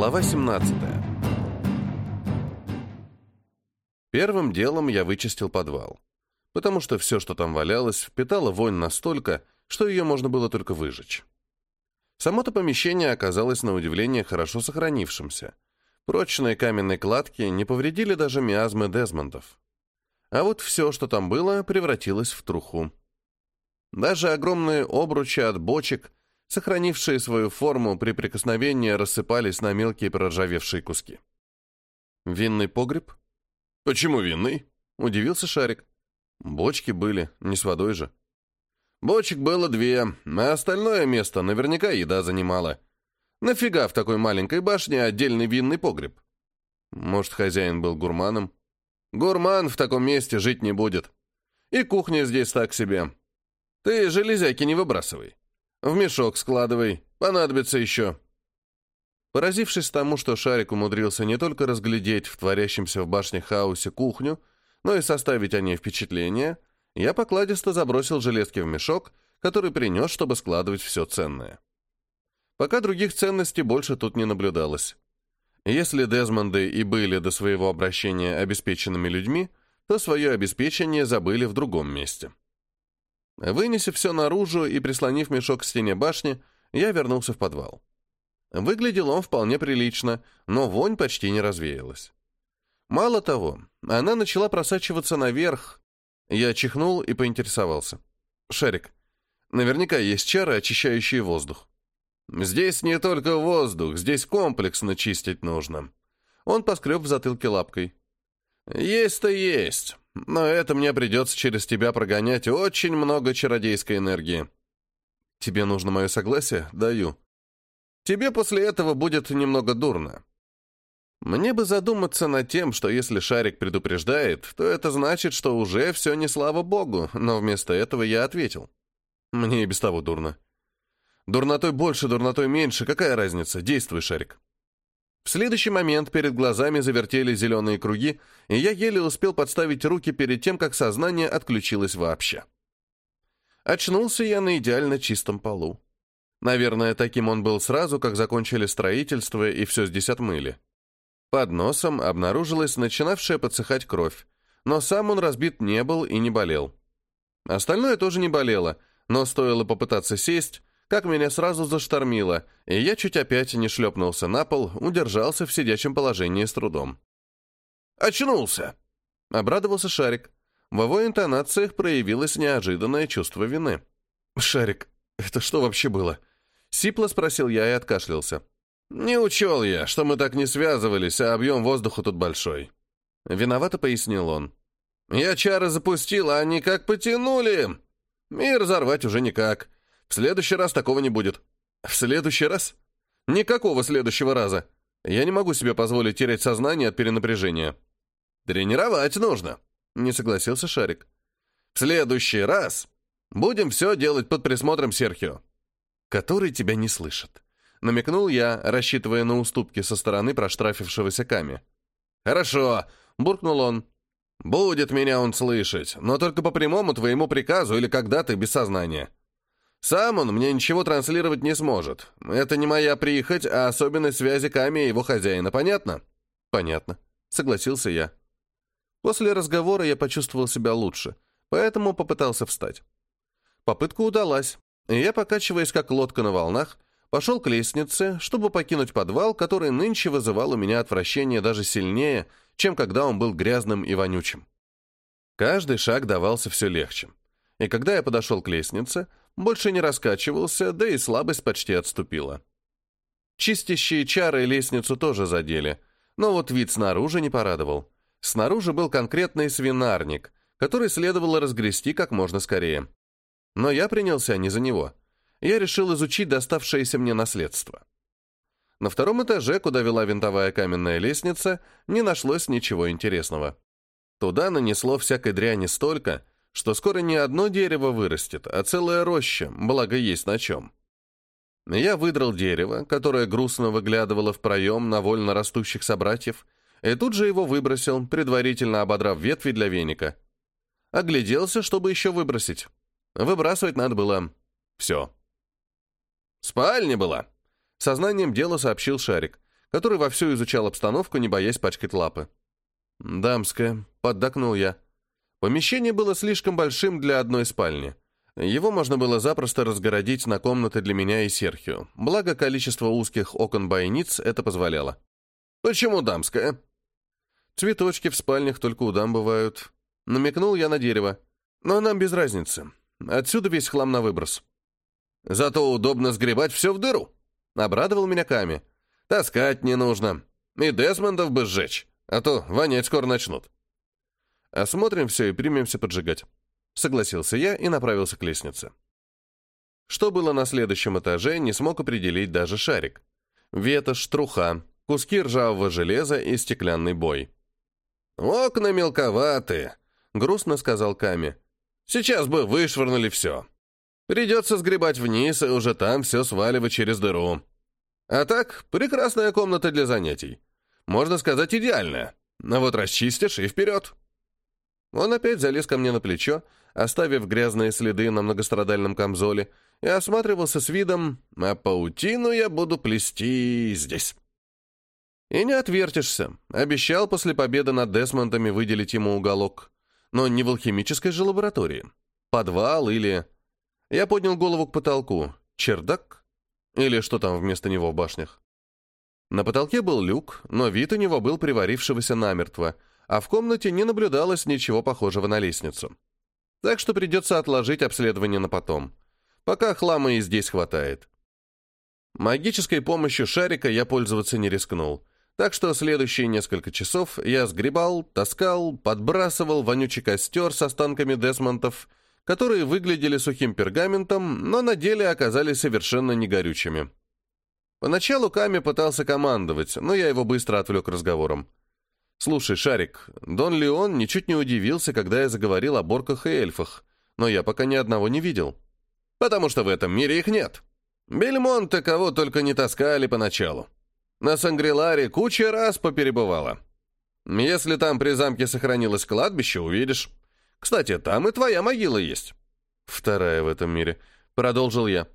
Глава 17. Первым делом я вычистил подвал, потому что все, что там валялось, впитало вонь настолько, что ее можно было только выжечь. Само-то помещение оказалось на удивление хорошо сохранившимся. Прочные каменные кладки не повредили даже миазмы Дезмондов. А вот все, что там было, превратилось в труху. Даже огромные обручи от бочек, сохранившие свою форму при прикосновении, рассыпались на мелкие проржавевшие куски. «Винный погреб?» «Почему винный?» — удивился Шарик. «Бочки были, не с водой же». «Бочек было две, а остальное место наверняка еда занимала. Нафига в такой маленькой башне отдельный винный погреб?» «Может, хозяин был гурманом?» «Гурман в таком месте жить не будет. И кухня здесь так себе. Ты железяки не выбрасывай. В мешок складывай, понадобится еще». Поразившись тому, что Шарик умудрился не только разглядеть в творящемся в башне хаосе кухню, но и составить о ней впечатление, я покладисто забросил железки в мешок, который принес, чтобы складывать все ценное. Пока других ценностей больше тут не наблюдалось. Если Дезмонды и были до своего обращения обеспеченными людьми, то свое обеспечение забыли в другом месте. Вынеся все наружу и прислонив мешок к стене башни, я вернулся в подвал. Выглядел он вполне прилично, но вонь почти не развеялась. Мало того, она начала просачиваться наверх. Я чихнул и поинтересовался. «Шарик, наверняка есть чары, очищающие воздух». «Здесь не только воздух, здесь комплексно чистить нужно». Он поскреб в затылке лапкой. «Есть-то есть, но это мне придется через тебя прогонять очень много чародейской энергии». «Тебе нужно мое согласие? Даю». «Тебе после этого будет немного дурно». Мне бы задуматься над тем, что если Шарик предупреждает, то это значит, что уже все не слава богу, но вместо этого я ответил. Мне и без того дурно. Дурнотой больше, дурнотой меньше, какая разница? Действуй, Шарик. В следующий момент перед глазами завертели зеленые круги, и я еле успел подставить руки перед тем, как сознание отключилось вообще. Очнулся я на идеально чистом полу. Наверное, таким он был сразу, как закончили строительство и все здесь отмыли. Под носом обнаружилась начинавшая подсыхать кровь, но сам он разбит не был и не болел. Остальное тоже не болело, но стоило попытаться сесть, как меня сразу заштормило, и я чуть опять не шлепнулся на пол, удержался в сидячем положении с трудом. «Очнулся!» — обрадовался Шарик. В его интонациях проявилось неожиданное чувство вины. «Шарик, это что вообще было?» Сипло спросил я и откашлялся. «Не учел я, что мы так не связывались, а объем воздуха тут большой». Виновато пояснил он. «Я чары запустил, а они как потянули. И разорвать уже никак. В следующий раз такого не будет. В следующий раз? Никакого следующего раза. Я не могу себе позволить терять сознание от перенапряжения. Тренировать нужно, не согласился Шарик. В следующий раз будем все делать под присмотром Серхио, который тебя не слышит. Намекнул я, рассчитывая на уступки со стороны проштрафившегося Ками. «Хорошо», — буркнул он. «Будет меня он слышать, но только по прямому твоему приказу или когда ты без сознания. Сам он мне ничего транслировать не сможет. Это не моя прихоть, а особенность связи Ками и его хозяина. Понятно? Понятно. Согласился я. После разговора я почувствовал себя лучше, поэтому попытался встать. Попытка удалась, и я, покачиваясь как лодка на волнах, пошел к лестнице, чтобы покинуть подвал, который нынче вызывал у меня отвращение даже сильнее, чем когда он был грязным и вонючим. Каждый шаг давался все легче. И когда я подошел к лестнице, больше не раскачивался, да и слабость почти отступила. Чистящие чары лестницу тоже задели, но вот вид снаружи не порадовал. Снаружи был конкретный свинарник, который следовало разгрести как можно скорее. Но я принялся не за него. Я решил изучить доставшееся мне наследство. На втором этаже, куда вела винтовая каменная лестница, не нашлось ничего интересного. Туда нанесло всякой дряни столько, что скоро не одно дерево вырастет, а целая роща, благо есть на чем. Я выдрал дерево, которое грустно выглядывало в проем на вольно растущих собратьев, и тут же его выбросил, предварительно ободрав ветви для веника. Огляделся, чтобы еще выбросить. Выбрасывать надо было все. «Спальня была», — сознанием дела сообщил Шарик. который вовсю изучал обстановку, не боясь пачкать лапы. «Дамская», — поддакнул я. Помещение было слишком большим для одной спальни. Его можно было запросто разгородить на комнаты для меня и Серхио, благо количество узких окон-бойниц это позволяло. «Почему дамская?» «Цветочки в спальнях только у дам бывают». Намекнул я на дерево. «Но нам без разницы. Отсюда весь хлам на выброс». «Зато удобно сгребать все в дыру», — обрадовал меня Ками. «Таскать не нужно. И Десмондов бы сжечь, а то вонять скоро начнут». «Осмотрим все и примемся поджигать». Согласился я и направился к лестнице. Что было на следующем этаже, не смог определить даже шарик. Ветошь, труха, куски ржавого железа и стеклянный бой. «Окна мелковаты», — грустно сказал Ками. «Сейчас бы вышвырнули все. Придется сгребать вниз и уже там все сваливать через дыру. А так, прекрасная комната для занятий. Можно сказать, идеальная. А вот расчистишь и вперед». Он опять залез ко мне на плечо, оставив грязные следы на многострадальном камзоле, и осматривался с видом «А паутину я буду плести здесь». И не отвертишься. Обещал после победы над Десмонтами выделить ему уголок. Но не в алхимической же лаборатории. Подвал или... Я поднял голову к потолку. Чердак? Или что там вместо него в башнях? На потолке был люк, но вид у него был приварившегося намертво, а в комнате не наблюдалось ничего похожего на лестницу. Так что придется отложить обследование на потом. Пока хлама и здесь хватает. Магической помощью шарика я пользоваться не рискнул. Так что следующие несколько часов я сгребал, таскал, подбрасывал вонючий костер с останками десмонтов, которые выглядели сухим пергаментом, но на деле оказались совершенно негорючими. Поначалу Ками пытался командовать, но я его быстро отвлек разговором. «Слушай, Шарик, Дон Леон ничуть не удивился, когда я заговорил о борках и эльфах, но я пока ни одного не видел. Потому что в этом мире их нет. Бельмонте кого только не таскали поначалу. На Сангриларе куча раз поперебывала. Если там при замке сохранилось кладбище, увидишь. Кстати, там и твоя могила есть». «Вторая в этом мире», — продолжил я.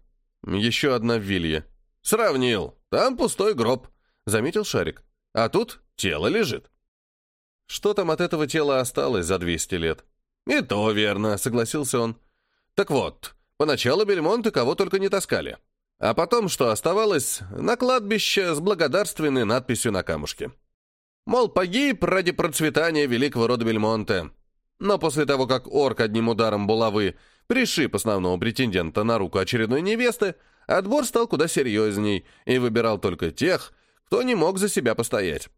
«Еще одна в Вилье». «Сравнил. Там пустой гроб», — заметил Шарик. «А тут тело лежит». Что там от этого тела осталось за 200 лет? «И то верно», — согласился он. «Так вот, поначалу Бельмонты кого только не таскали. А потом, что оставалось, на кладбище с благодарственной надписью на камушке. Мол, погиб ради процветания великого рода Бельмонте. Но после того, как орк одним ударом булавы пришиб основного претендента на руку очередной невесты, отбор стал куда серьезней и выбирал только тех, кто не мог за себя постоять.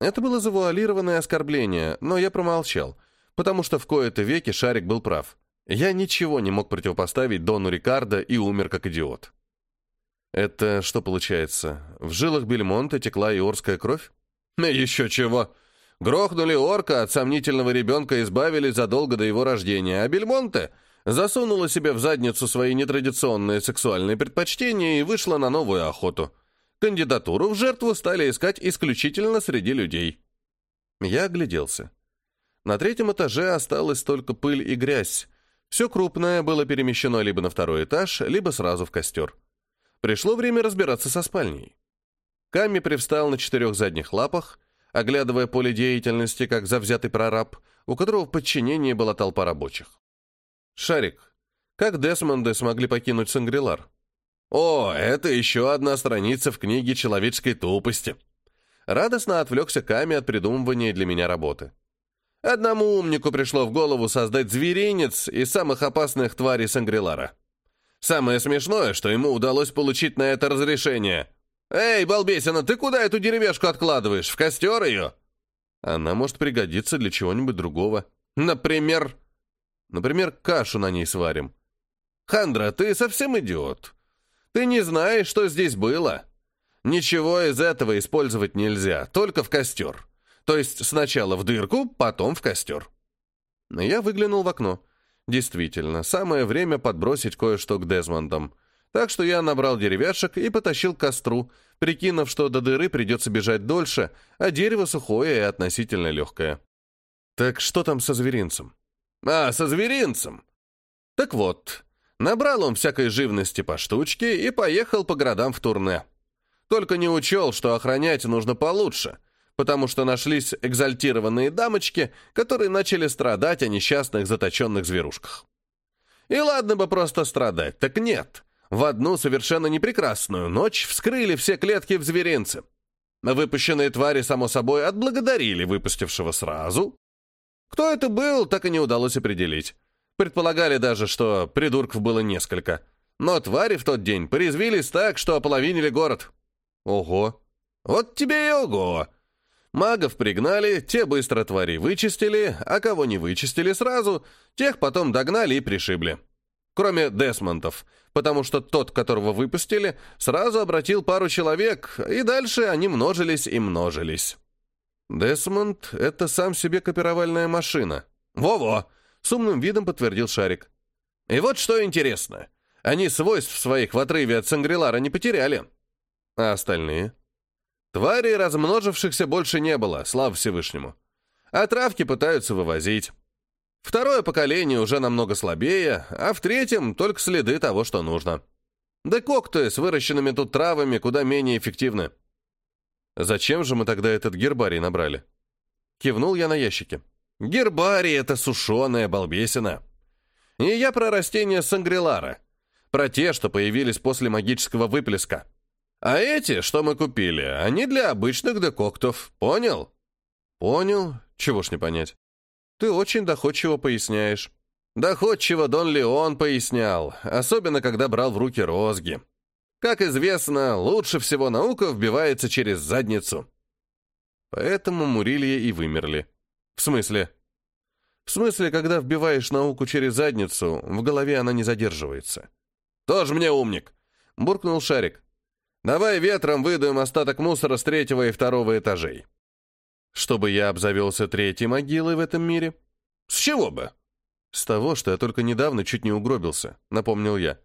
Это было завуалированное оскорбление, но я промолчал, потому что в кои-то веки Шарик был прав. Я ничего не мог противопоставить Дону Рикардо и умер как идиот. Это что получается? В жилах Бельмонта текла иорская кровь? Еще чего. Грохнули орка, от сомнительного ребенка избавили задолго до его рождения, а Бельмонте засунула себе в задницу свои нетрадиционные сексуальные предпочтения и вышла на новую охоту. Кандидатуру в жертву стали искать исключительно среди людей. Я огляделся. На третьем этаже осталась только пыль и грязь. Все крупное было перемещено либо на второй этаж, либо сразу в костер. Пришло время разбираться со спальней. Ками привстал на четырех задних лапах, оглядывая поле деятельности, как завзятый прораб, у которого в подчинении была толпа рабочих. «Шарик, как Десмонды смогли покинуть Сангрилар?» О, это еще одна страница в книге человеческой тупости. Радостно отвлекся Ками от придумывания для меня работы. Одному умнику пришло в голову создать зверинец из самых опасных тварей Сангрилара. Самое смешное, что ему удалось получить на это разрешение. «Эй, балбесина, ты куда эту деревяшку откладываешь? В костер ее?» Она может пригодиться для чего-нибудь другого. Например? Например, кашу на ней сварим. «Хандра, ты совсем идиот. Ты не знаешь, что здесь было. Ничего из этого использовать нельзя, только в костер. То есть сначала в дырку, потом в костер. Я выглянул в окно. Действительно, самое время подбросить кое-что к Дезмондам. Так что я набрал деревяшек и потащил к костру, прикинув, что до дыры придется бежать дольше, а дерево сухое и относительно легкое. Так что там со зверинцем? А, со зверинцем! Так вот, Набрал он всякой живности по штучке и поехал по городам в турне. Только не учел, что охранять нужно получше, потому что нашлись экзальтированные дамочки, которые начали страдать о несчастных заточенных зверушках. И ладно бы просто страдать, так нет. В одну совершенно непрекрасную ночь вскрыли все клетки в зверинце. Выпущенные твари, само собой, отблагодарили выпустившего сразу. Кто это был, так и не удалось определить. Предполагали даже, что придурков было несколько. Но твари в тот день порезвились так, что ополовинили город. Ого! Вот тебе и ого! Магов пригнали, те быстро твари вычистили, а кого не вычистили сразу, тех потом догнали и пришибли. Кроме Десмонтов, потому что тот, которого выпустили, сразу обратил пару человек, и дальше они множились и множились. Десмонд — это сам себе копировальная машина. Во-во! С умным видом подтвердил Шарик. И вот что интересно. Они свойств своих в отрыве от Сангрилара не потеряли. А остальные? Тварей, размножившихся, больше не было, слава Всевышнему. А травки пытаются вывозить. Второе поколение уже намного слабее, а в третьем только следы того, что нужно. Да кокты с выращенными тут травами куда менее эффективны. Зачем же мы тогда этот гербарий набрали? Кивнул я на ящике. Гербарий — это сушеная балбесина. И я про растения Сангрилара. Про те, что появились после магического выплеска. А эти, что мы купили, они для обычных декоктов. Понял? Понял. Чего ж не понять. Ты очень доходчиво поясняешь. Доходчиво Дон Леон пояснял, особенно когда брал в руки розги. Как известно, лучше всего наука вбивается через задницу. Поэтому Мурилья и вымерли. В смысле? В смысле, когда вбиваешь науку через задницу, в голове она не задерживается. Тоже мне умник, буркнул Шарик. Давай ветром выдаем остаток мусора с третьего и второго этажей. Чтобы я обзавелся третьей могилой в этом мире? С чего бы? С того, что я только недавно чуть не угробился, напомнил я.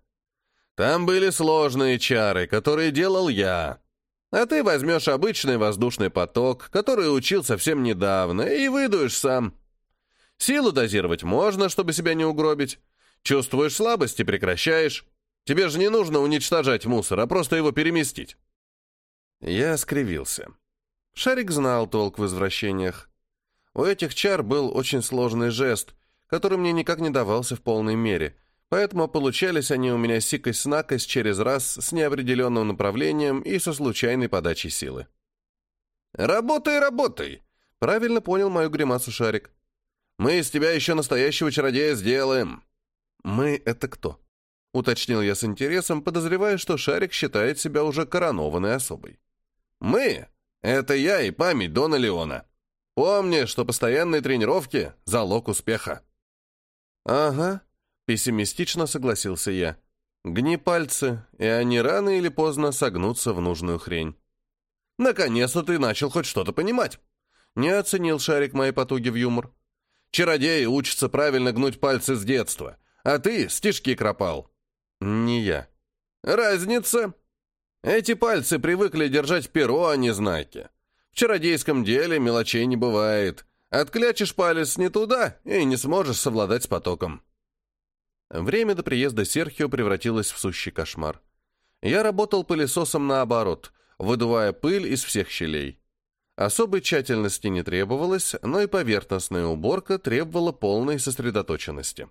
Там были сложные чары, которые делал я. А ты возьмешь обычный воздушный поток, который учил совсем недавно, и выдуешь сам. Силу дозировать можно, чтобы себя не угробить. Чувствуешь слабость и прекращаешь. Тебе же не нужно уничтожать мусор, а просто его переместить. Я скривился. Шарик знал толк в возвращениях. У этих чар был очень сложный жест, который мне никак не давался в полной мере, поэтому получались они у меня сикость-накость через раз с неопределенным направлением и со случайной подачей силы. «Работай, работай!» — правильно понял мою гримасу Шарик. «Мы из тебя еще настоящего чародея сделаем!» «Мы — это кто?» — уточнил я с интересом, подозревая, что Шарик считает себя уже коронованной особой. «Мы это я и память Дона Леона. Помни, что постоянные тренировки — залог успеха». «Ага», — пессимистично согласился я. «Гни пальцы, и они рано или поздно согнутся в нужную хрень». «Наконец-то ты начал хоть что-то понимать!» Не оценил шарик моей потуги в юмор. «Чародеи учатся правильно гнуть пальцы с детства, а ты стишки кропал». «Не я». «Разница?» Эти пальцы привыкли держать перо, а не знаки. В чародейском деле мелочей не бывает. Отклячешь палец не туда и не сможешь совладать с потоком. Время до приезда Серхио превратилось в сущий кошмар. Я работал пылесосом наоборот, выдувая пыль из всех щелей. Особой тщательности не требовалось, но и поверхностная уборка требовала полной сосредоточенности.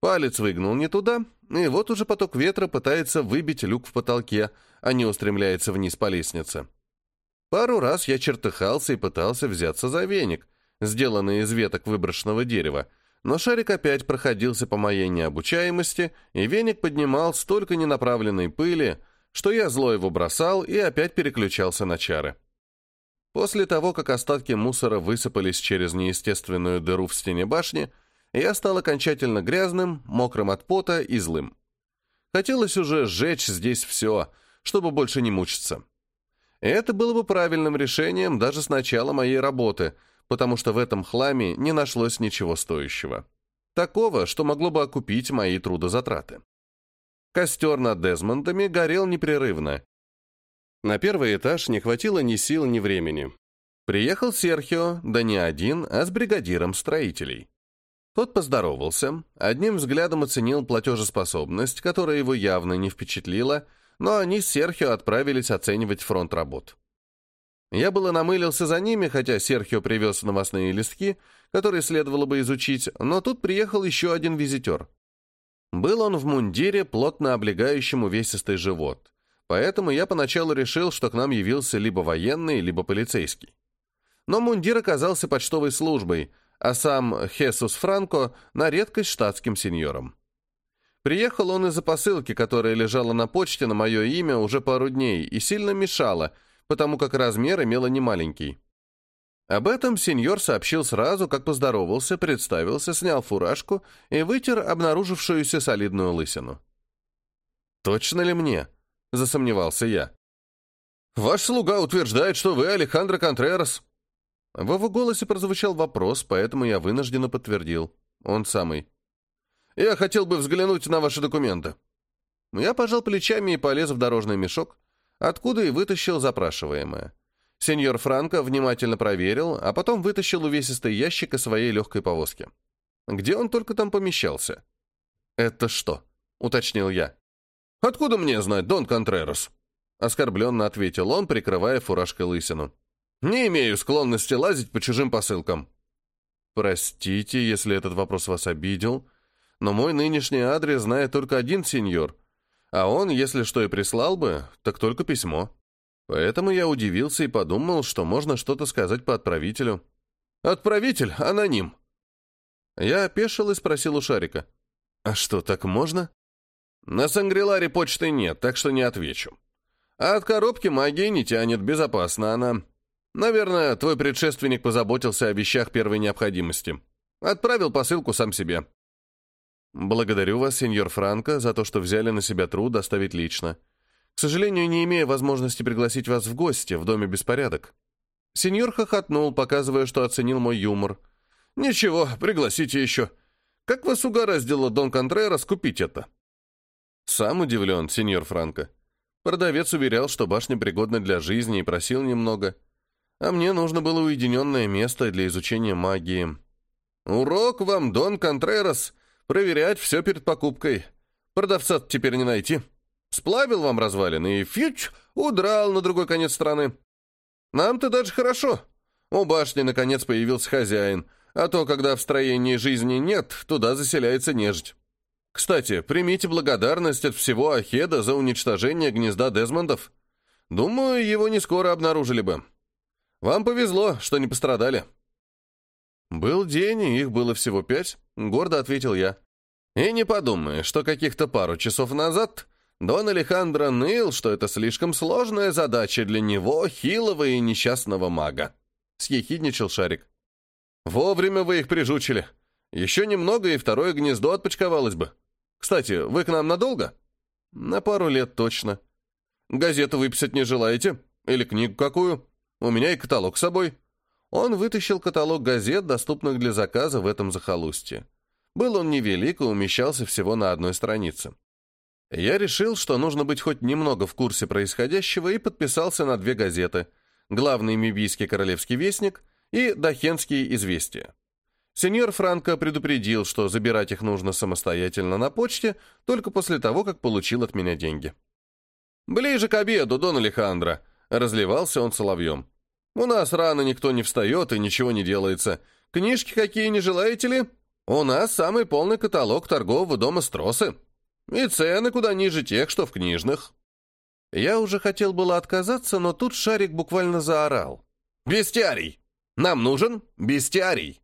Палец выгнул не туда, и вот уже поток ветра пытается выбить люк в потолке, а не устремляется вниз по лестнице. Пару раз я чертыхался и пытался взяться за веник, сделанный из веток выброшенного дерева, но шарик опять проходился по моей необучаемости, и веник поднимал столько ненаправленной пыли, что я зло его бросал и опять переключался на чары. После того, как остатки мусора высыпались через неестественную дыру в стене башни, я стал окончательно грязным, мокрым от пота и злым. Хотелось уже сжечь здесь все, чтобы больше не мучиться. Это было бы правильным решением даже с начала моей работы, потому что в этом хламе не нашлось ничего стоящего. Такого, что могло бы окупить мои трудозатраты. Костер над Дезмондами горел непрерывно. На первый этаж не хватило ни сил, ни времени. Приехал Серхио, да не один, а с бригадиром строителей. Тот поздоровался, одним взглядом оценил платежеспособность, которая его явно не впечатлила, но они с Серхио отправились оценивать фронт работ. Я было намылился за ними, хотя Серхио привез новостные листки, которые следовало бы изучить, но тут приехал еще один визитер. Был он в мундире, плотно облегающем увесистый живот, поэтому я поначалу решил, что к нам явился либо военный, либо полицейский. Но мундир оказался почтовой службой, а сам Хесус Франко на редкость штатским сеньором. Приехал он из-за посылки, которая лежала на почте на мое имя уже пару дней и сильно мешала, потому как размер имела немаленький. Об этом сеньор сообщил сразу, как поздоровался, представился, снял фуражку и вытер обнаружившуюся солидную лысину. «Точно ли мне?» — засомневался я. «Ваш слуга утверждает, что вы Алехандро Контрерас». В его голосе прозвучал вопрос, поэтому я вынужденно подтвердил. Он самый. «Я хотел бы взглянуть на ваши документы». Я пожал плечами и полез в дорожный мешок, откуда и вытащил запрашиваемое. Сеньор Франко внимательно проверил, а потом вытащил увесистый ящик из своей легкой повозки. Где он только там помещался? «Это что?» — уточнил я. «Откуда мне знать, Дон Контрерос?» Оскорбленно ответил он, прикрывая фуражкой лысину. «Не имею склонности лазить по чужим посылкам». «Простите, если этот вопрос вас обидел, но мой нынешний адрес знает только один сеньор, а он, если что и прислал бы, так только письмо. Поэтому я удивился и подумал, что можно что-то сказать по отправителю. «Отправитель, аноним». Я опешил и спросил у Шарика. «А что, так можно?» «На Сангриларе почты нет, так что не отвечу. А от коробки магии не тянет, безопасна она. Наверное, твой предшественник позаботился о вещах первой необходимости. Отправил посылку сам себе». «Благодарю вас, сеньор Франко, за то, что взяли на себя труд доставить лично. К сожалению, не имея возможности пригласить вас в гости, в доме беспорядок». Сеньор хохотнул, показывая, что оценил мой юмор. «Ничего, пригласите еще. Как вас угораздило, Дон Контрерас, купить это?» Сам удивлен, сеньор Франко. Продавец уверял, что башня пригодна для жизни и просил немного. А мне нужно было уединенное место для изучения магии. «Урок вам, Дон Контрерас!» Проверять все перед покупкой. продавца теперь не найти. Сплавил вам развалины и фьюч, удрал на другой конец страны. Нам-то даже хорошо. У башни, наконец, появился хозяин, а то, когда в строении жизни нет, туда заселяется нежить. Кстати, примите благодарность от всего Ахеда за уничтожение гнезда Дезмондов. Думаю, его не скоро обнаружили бы. Вам повезло, что не пострадали. «Был день, и их было всего пять», — гордо ответил я. «И не подумай, что каких-то пару часов назад Дон Алехандро ныл, что это слишком сложная задача для него, хилого и несчастного мага», — съехидничал Шарик. «Вовремя вы их прижучили. Еще немного, и второе гнездо отпочковалось бы. Кстати, вы к нам надолго?» «На пару лет точно. Газету выписать не желаете? Или книгу какую? У меня и каталог с собой». Он вытащил каталог газет, доступных для заказа в этом захолустье. Был он невелик и умещался всего на одной странице. Я решил, что нужно быть хоть немного в курсе происходящего и подписался на две газеты «Главный Мибийский королевский вестник» и «Дахенские известия». Сеньор Франко предупредил, что забирать их нужно самостоятельно на почте только после того, как получил от меня деньги. «Ближе к обеду, Дон Алехандро», — разливался он соловьем. У нас рано никто не встает и ничего не делается. Книжки какие не желаете ли? У нас самый полный каталог торгового дома Стросы. И цены куда ниже тех, что в книжных. Я уже хотел было отказаться, но тут Шарик буквально заорал. «Бестиарий! Нам нужен бестиарий!»